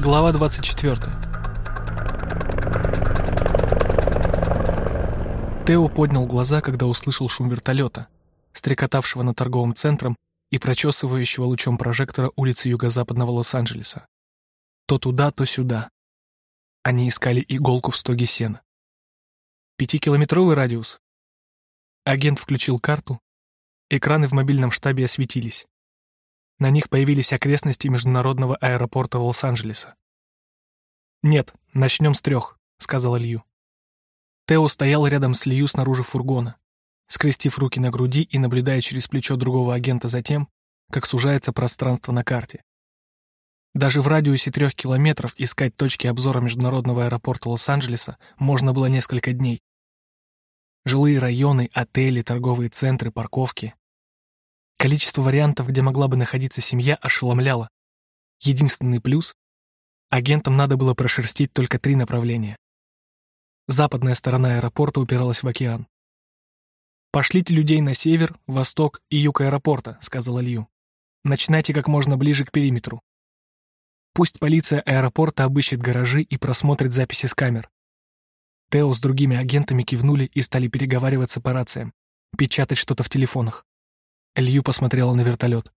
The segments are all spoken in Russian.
Глава 24. Тео поднял глаза, когда услышал шум вертолета, стрекотавшего над торговым центром и прочесывающего лучом прожектора улицы юго-западного Лос-Анджелеса. То туда, то сюда. Они искали иголку в стоге сена. Пятикилометровый радиус. Агент включил карту. Экраны в мобильном штабе осветились. На них появились окрестности международного аэропорта Лос-Анджелеса. «Нет, начнем с трех», — сказал Лью. Тео стоял рядом с Лью снаружи фургона, скрестив руки на груди и наблюдая через плечо другого агента за тем, как сужается пространство на карте. Даже в радиусе трех километров искать точки обзора международного аэропорта Лос-Анджелеса можно было несколько дней. Жилые районы, отели, торговые центры, парковки. Количество вариантов, где могла бы находиться семья, ошеломляло. Единственный плюс — агентам надо было прошерстить только три направления. Западная сторона аэропорта упиралась в океан. «Пошлите людей на север, восток и юг аэропорта», — сказал Илью. «Начинайте как можно ближе к периметру. Пусть полиция аэропорта обыщет гаражи и просмотрит записи с камер». Тео с другими агентами кивнули и стали переговариваться по рациям, печатать что-то в телефонах. Лью посмотрела на вертолет.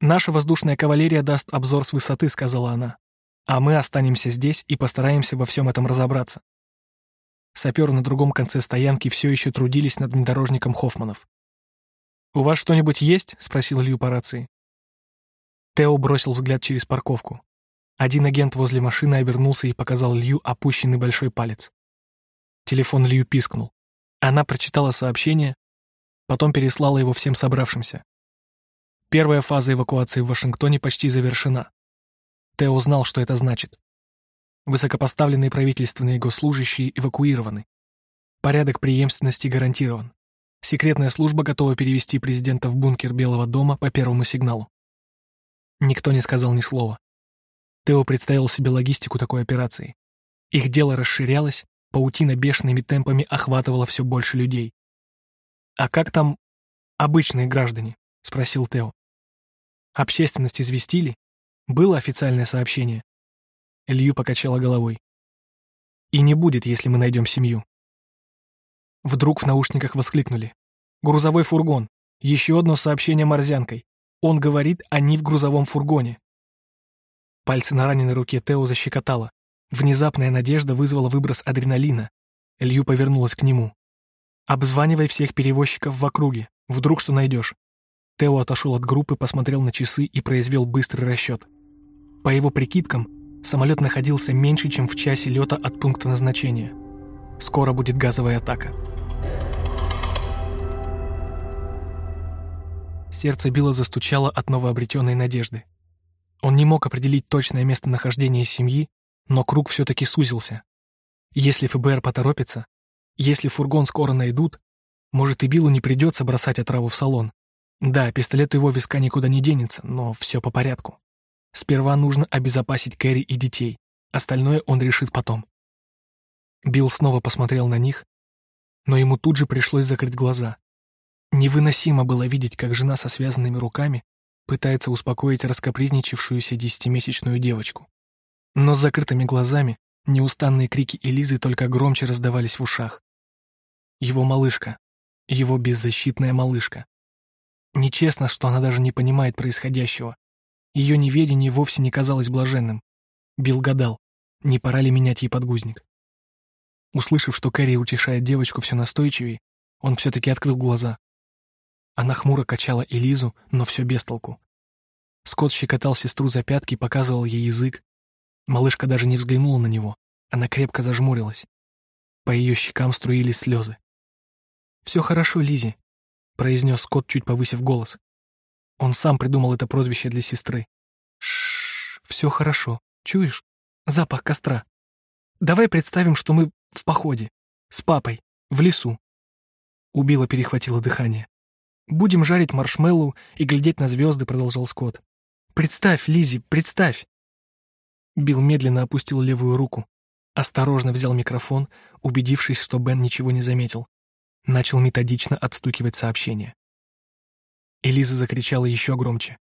«Наша воздушная кавалерия даст обзор с высоты», — сказала она. «А мы останемся здесь и постараемся во всем этом разобраться». Саперы на другом конце стоянки все еще трудились над внедорожником Хоффманов. «У вас что-нибудь есть?» — спросил Лью по рации. Тео бросил взгляд через парковку. Один агент возле машины обернулся и показал Лью опущенный большой палец. Телефон Лью пискнул. Она прочитала сообщение, потом переслала его всем собравшимся. Первая фаза эвакуации в Вашингтоне почти завершена. Тео знал, что это значит. Высокопоставленные правительственные госслужащие эвакуированы. Порядок преемственности гарантирован. Секретная служба готова перевести президента в бункер Белого дома по первому сигналу. Никто не сказал ни слова. Тео представил себе логистику такой операции. Их дело расширялось, паутина бешеными темпами охватывала все больше людей. «А как там обычные граждане?» — спросил Тео. «Общественность известили? Было официальное сообщение?» Илью покачала головой. «И не будет, если мы найдем семью». Вдруг в наушниках воскликнули. «Грузовой фургон. Еще одно сообщение морзянкой. Он говорит, они в грузовом фургоне». Пальцы на раненой руке Тео защекотало. Внезапная надежда вызвала выброс адреналина. Илью повернулась к нему. Обзванивай всех перевозчиков в округе. Вдруг что найдешь. Тео отошел от группы, посмотрел на часы и произвел быстрый расчет. По его прикидкам, самолет находился меньше, чем в часе лета от пункта назначения. Скоро будет газовая атака. Сердце Билла застучало от новообретенной надежды. Он не мог определить точное местонахождение семьи, но круг все-таки сузился. Если ФБР поторопится, если фургон скоро найдут, может и Биллу не придется бросать отраву в салон. Да, пистолет его виска никуда не денется, но все по порядку. Сперва нужно обезопасить Кэрри и детей, остальное он решит потом. Билл снова посмотрел на них, но ему тут же пришлось закрыть глаза. Невыносимо было видеть, как жена со связанными руками пытается успокоить раскопризничавшуюся десятимесячную девочку. Но с закрытыми глазами неустанные крики Элизы только громче раздавались в ушах. Его малышка. Его беззащитная малышка. Нечестно, что она даже не понимает происходящего. Ее неведение вовсе не казалось блаженным. Билл гадал, не пора ли менять ей подгузник. Услышав, что Кэрри утешает девочку все настойчивее, он все-таки открыл глаза. Она хмуро качала Элизу, но все без толку. Скотт щекотал сестру за пятки, показывал ей язык. Малышка даже не взглянула на него, она крепко зажмурилась. По ее щекам струились слезы. «Все хорошо, Лизи, произнес Скотт, чуть повысив голос. Он сам придумал это прозвище для сестры. Шш, все хорошо. Чуешь? Запах костра. Давай представим, что мы в походе. С папой. В лесу. Убила перехватило дыхание. «Будем жарить маршмеллоу и глядеть на звезды», — продолжал Скотт. «Представь, Лизи, представь!» Билл медленно опустил левую руку. Осторожно взял микрофон, убедившись, что Бен ничего не заметил начал методично отстукивать сообщение. Элиза закричала еще громче.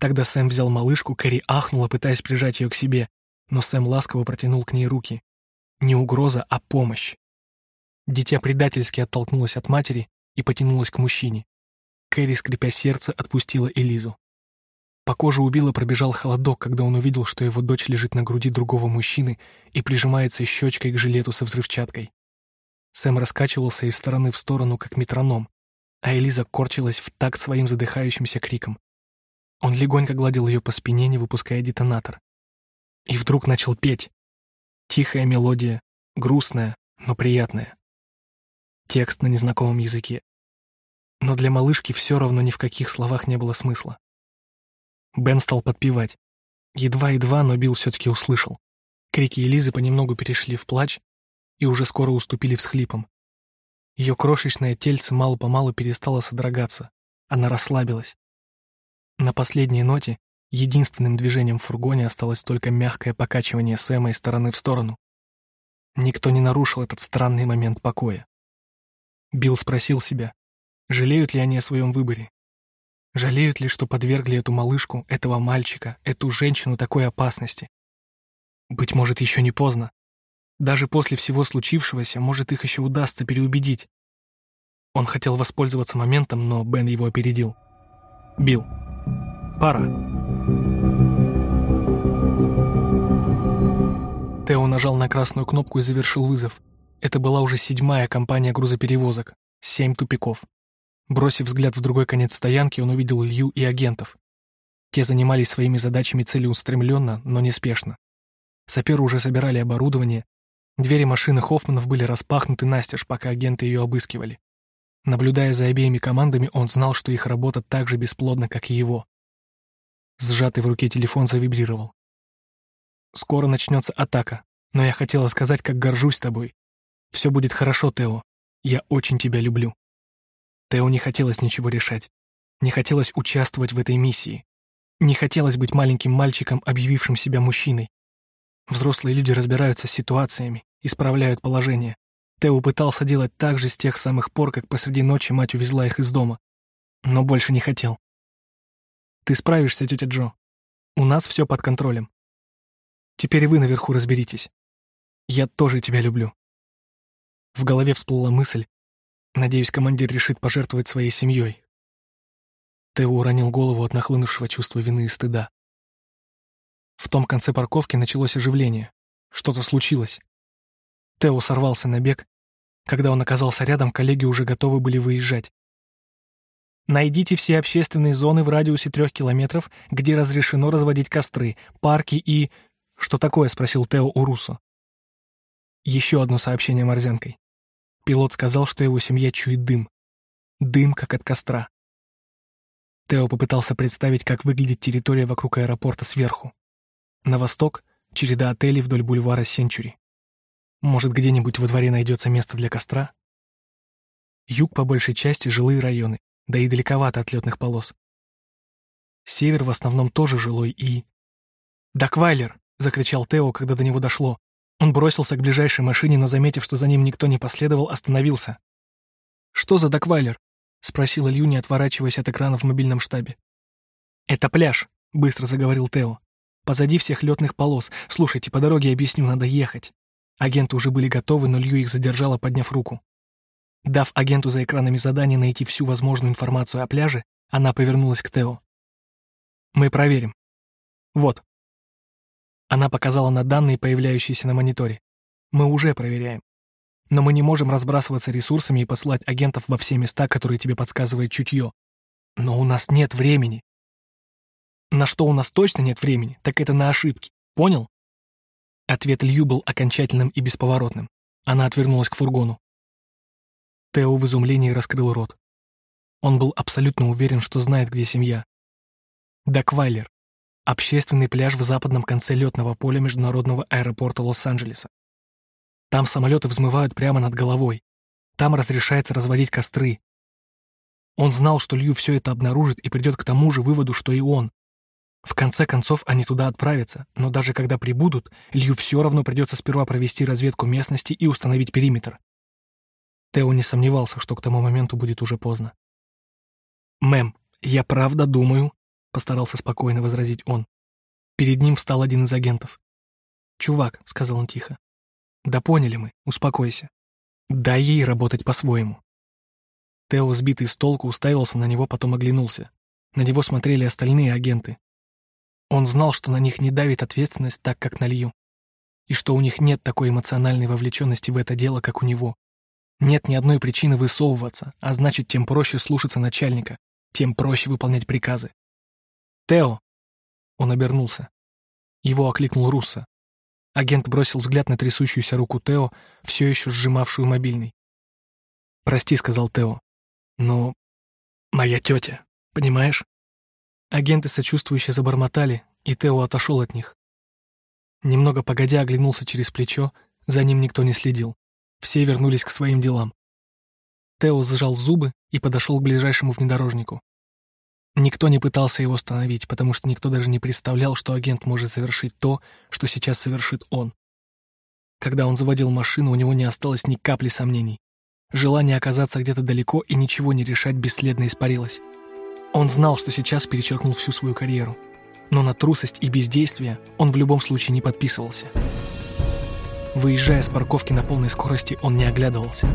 Тогда Сэм взял малышку, Кэрри ахнула, пытаясь прижать ее к себе. но Сэм ласково протянул к ней руки. Не угроза, а помощь. Дитя предательски оттолкнулось от матери и потянулось к мужчине. Кэрри, скрипя сердце, отпустила Элизу. По коже убила пробежал холодок, когда он увидел, что его дочь лежит на груди другого мужчины и прижимается щечкой к жилету со взрывчаткой. Сэм раскачивался из стороны в сторону, как метроном, а Элиза корчилась в такт своим задыхающимся криком. Он легонько гладил ее по спине, не выпуская детонатор. И вдруг начал петь. Тихая мелодия, грустная, но приятная. Текст на незнакомом языке. Но для малышки все равно ни в каких словах не было смысла. Бен стал подпевать. Едва-едва, но Билл все-таки услышал. Крики Элизы понемногу перешли в плач и уже скоро уступили всхлипам. Ее крошечное тельце мало-помалу перестало содрогаться. Она расслабилась. На последней ноте единственным движением в фургоне осталось только мягкое покачивание Сэма из стороны в сторону. Никто не нарушил этот странный момент покоя. Билл спросил себя, жалеют ли они о своем выборе, Жалеют ли, что подвергли эту малышку, этого мальчика, эту женщину такой опасности? Быть может, еще не поздно. Даже после всего случившегося, может, их еще удастся переубедить. Он хотел воспользоваться моментом, но Бен его опередил. Бил. Пара. Тео нажал на красную кнопку и завершил вызов. Это была уже седьмая компания грузоперевозок. Семь тупиков. Бросив взгляд в другой конец стоянки, он увидел Илью и агентов. Те занимались своими задачами целеустремленно, но неспешно. Саперы уже собирали оборудование. Двери машины Хоффманов были распахнуты настежь, пока агенты ее обыскивали. Наблюдая за обеими командами, он знал, что их работа так же бесплодна, как и его. Сжатый в руке телефон завибрировал. «Скоро начнется атака, но я хотела сказать, как горжусь тобой. Все будет хорошо, Тео. Я очень тебя люблю». Тео не хотелось ничего решать. Не хотелось участвовать в этой миссии. Не хотелось быть маленьким мальчиком, объявившим себя мужчиной. Взрослые люди разбираются с ситуациями, исправляют положение. Тео пытался делать так же с тех самых пор, как посреди ночи мать увезла их из дома. Но больше не хотел. «Ты справишься, тетя Джо. У нас все под контролем. Теперь вы наверху разберитесь. Я тоже тебя люблю». В голове всплыла мысль, Надеюсь, командир решит пожертвовать своей семьей. Тео уронил голову от нахлынувшего чувства вины и стыда. В том конце парковки началось оживление. Что-то случилось. Тео сорвался на бег. Когда он оказался рядом, коллеги уже готовы были выезжать. Найдите все общественные зоны в радиусе трех километров, где разрешено разводить костры, парки и... Что такое? — спросил Тео у Руссо. Еще одно сообщение морзянкой. Пилот сказал, что его семья чует дым. Дым, как от костра. Тео попытался представить, как выглядит территория вокруг аэропорта сверху. На восток — череда отелей вдоль бульвара Сенчури. Может, где-нибудь во дворе найдется место для костра? Юг по большей части жилые районы, да и далековато от летных полос. Север в основном тоже жилой и... «Даквайлер!» — закричал Тео, когда до него дошло. Он бросился к ближайшей машине, но, заметив, что за ним никто не последовал, остановился. «Что за доквайлер?» — спросила Лью, не отворачиваясь от экрана в мобильном штабе. «Это пляж», — быстро заговорил Тео. «Позади всех летных полос. Слушайте, по дороге объясню, надо ехать». Агенты уже были готовы, но Лью их задержала, подняв руку. Дав агенту за экранами задание найти всю возможную информацию о пляже, она повернулась к Тео. «Мы проверим. Вот, она показала на данные, появляющиеся на мониторе. Мы уже проверяем. Но мы не можем разбрасываться ресурсами и посылать агентов во все места, которые тебе подсказывает чутье. Но у нас нет времени. На что у нас точно нет времени, так это на ошибки. Понял? Ответ Лью был окончательным и бесповоротным. Она отвернулась к фургону. Тео в изумлении раскрыл рот. Он был абсолютно уверен, что знает, где семья. Даквайлер, Общественный пляж в западном конце летного поля международного аэропорта Лос-Анджелеса. Там самолеты взмывают прямо над головой. Там разрешается разводить костры. Он знал, что Лью все это обнаружит и придет к тому же выводу, что и он. В конце концов, они туда отправятся, но даже когда прибудут, Лью все равно придется сперва провести разведку местности и установить периметр. Тео не сомневался, что к тому моменту будет уже поздно. «Мэм, я правда думаю, постарался спокойно возразить он. Перед ним встал один из агентов. «Чувак», — сказал он тихо. «Да поняли мы, успокойся. Дай ей работать по-своему». Тео, сбитый с толку, уставился на него, потом оглянулся. На него смотрели остальные агенты. Он знал, что на них не давит ответственность так, как на Лью. И что у них нет такой эмоциональной вовлеченности в это дело, как у него. Нет ни одной причины высовываться, а значит, тем проще слушаться начальника, тем проще выполнять приказы. «Тео!» Он обернулся. Его окликнул Руссо. Агент бросил взгляд на трясущуюся руку Тео, все еще сжимавшую мобильный. «Прости», — сказал Тео, — «но моя тетя, понимаешь?» Агенты сочувствующе забормотали, и Тео отошел от них. Немного погодя оглянулся через плечо, за ним никто не следил. Все вернулись к своим делам. Тео сжал зубы и подошел к ближайшему внедорожнику. Никто не пытался его остановить, потому что никто даже не представлял, что агент может совершить то, что сейчас совершит он. Когда он заводил машину, у него не осталось ни капли сомнений. Желание оказаться где-то далеко и ничего не решать бесследно испарилось. Он знал, что сейчас перечеркнул всю свою карьеру. Но на трусость и бездействие он в любом случае не подписывался. Выезжая с парковки на полной скорости, он не оглядывался.